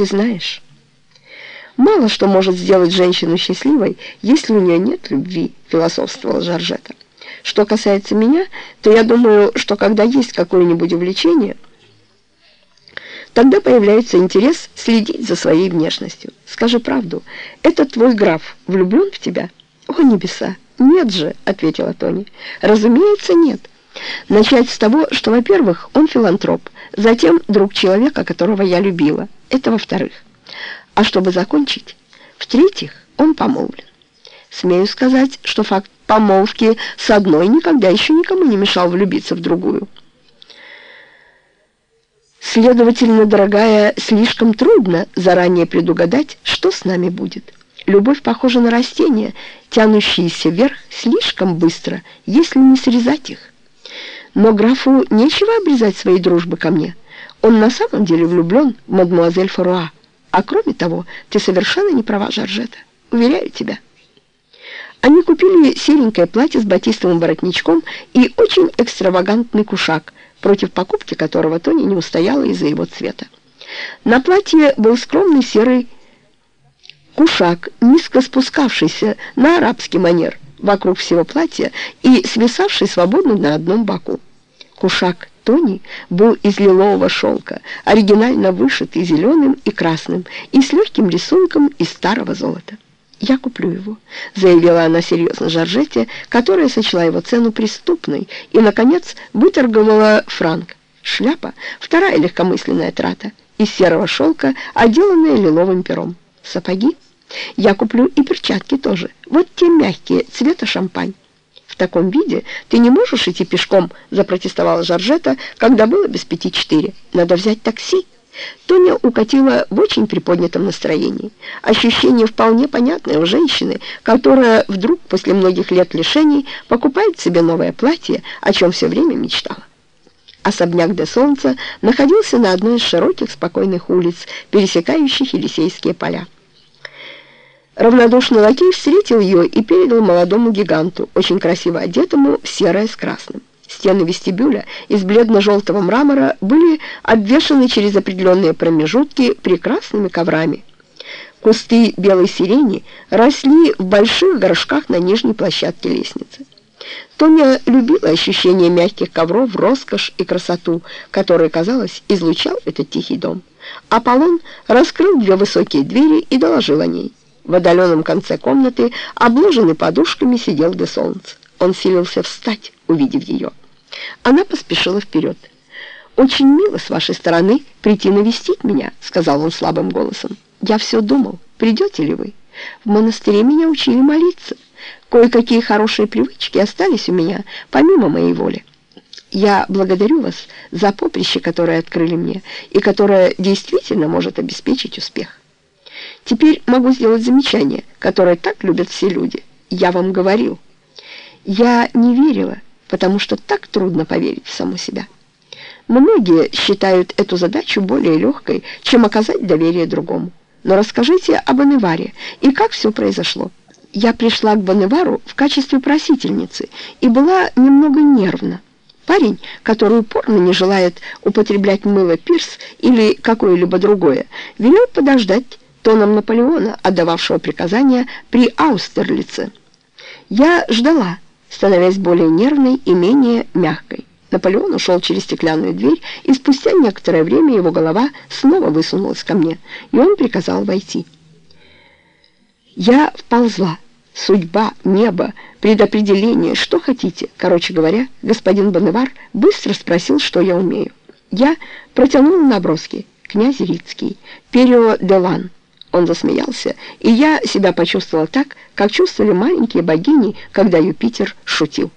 Ты знаешь, мало что может сделать женщину счастливой, если у нее нет любви, философствовала Жоржета. Что касается меня, то я думаю, что когда есть какое-нибудь увлечение, тогда появляется интерес следить за своей внешностью. Скажи правду, этот твой граф влюблен в тебя? О, небеса! Нет же, ответила Тони. Разумеется, нет. Начать с того, что, во-первых, он филантроп, затем друг человека, которого я любила. Это во-вторых. А чтобы закончить, в-третьих, он помолвлен. Смею сказать, что факт помолвки с одной никогда еще никому не мешал влюбиться в другую. Следовательно, дорогая, слишком трудно заранее предугадать, что с нами будет. Любовь похожа на растения, тянущиеся вверх слишком быстро, если не срезать их. Но графу нечего обрезать своей дружбы ко мне. Он на самом деле влюблен в мадемуазель Фаруа. А кроме того, ты совершенно не права, Жоржета. Уверяю тебя. Они купили серенькое платье с батистовым воротничком и очень экстравагантный кушак, против покупки которого Тони не устояла из-за его цвета. На платье был скромный серый кушак, низко спускавшийся на арабский манер вокруг всего платья и свисавший свободно на одном боку. Кушак Тони был из лилового шелка, оригинально вышитый зеленым и красным и с легким рисунком из старого золота. «Я куплю его», — заявила она серьезно Жоржете, которая сочла его цену преступной и, наконец, выторговала франк. Шляпа — вторая легкомысленная трата, из серого шелка, отделанная лиловым пером. Сапоги? Я куплю и перчатки тоже, вот те мягкие, цвета шампань. Таком виде ты не можешь идти пешком, запротестовала Жоржета, когда было без пяти четыре. Надо взять такси. Тоня укатила в очень приподнятом настроении. Ощущение вполне понятное у женщины, которая вдруг после многих лет лишений покупает себе новое платье, о чем все время мечтала. Особняк де Солнца находился на одной из широких спокойных улиц, пересекающих Елисейские поля. Равнодушный лакей встретил ее и передал молодому гиганту, очень красиво одетому серое с красным. Стены вестибюля из бледно-желтого мрамора были обвешаны через определенные промежутки прекрасными коврами. Кусты белой сирени росли в больших горшках на нижней площадке лестницы. Тоня любила ощущение мягких ковров, роскошь и красоту, которые, казалось, излучал этот тихий дом. Аполлон раскрыл две высокие двери и доложил о ней. В отдаленном конце комнаты, обложенный подушками, сидел до солнца. Он силился встать, увидев ее. Она поспешила вперед. «Очень мило с вашей стороны прийти навестить меня», — сказал он слабым голосом. «Я все думал, придете ли вы? В монастыре меня учили молиться. Кое-какие хорошие привычки остались у меня, помимо моей воли. Я благодарю вас за поприще, которое открыли мне, и которое действительно может обеспечить успех. Теперь могу сделать замечание, которое так любят все люди. Я вам говорил. Я не верила, потому что так трудно поверить в саму себя. Многие считают эту задачу более легкой, чем оказать доверие другому. Но расскажите об Аневаре и как все произошло. Я пришла к Баневару в качестве просительницы и была немного нервна. Парень, который упорно не желает употреблять мыло Пирс или какое-либо другое, велел подождать тоном Наполеона, отдававшего приказания при Аустерлице. Я ждала, становясь более нервной и менее мягкой. Наполеон ушел через стеклянную дверь, и спустя некоторое время его голова снова высунулась ко мне, и он приказал войти. Я вползла. Судьба, небо, предопределение, что хотите. Короче говоря, господин Бонневар быстро спросил, что я умею. Я протянула наброски. Князь Рицкий, Перио Делан. Он засмеялся, и я себя почувствовала так, как чувствовали маленькие богини, когда Юпитер шутил.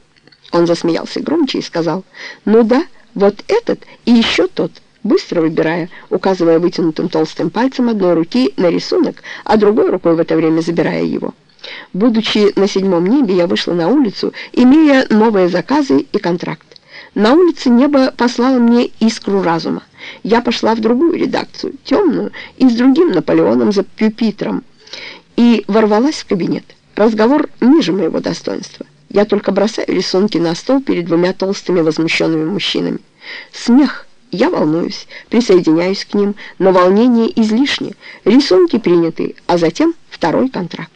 Он засмеялся громче и сказал, «Ну да, вот этот и еще тот» быстро выбирая, указывая вытянутым толстым пальцем одной руки на рисунок, а другой рукой в это время забирая его. Будучи на седьмом небе, я вышла на улицу, имея новые заказы и контракт. На улице небо послало мне искру разума. Я пошла в другую редакцию, темную, и с другим Наполеоном за пюпитром, и ворвалась в кабинет. Разговор ниже моего достоинства. Я только бросаю рисунки на стол перед двумя толстыми возмущенными мужчинами. Смех Я волнуюсь, присоединяюсь к ним, но волнение излишне. Рисунки приняты, а затем второй контракт.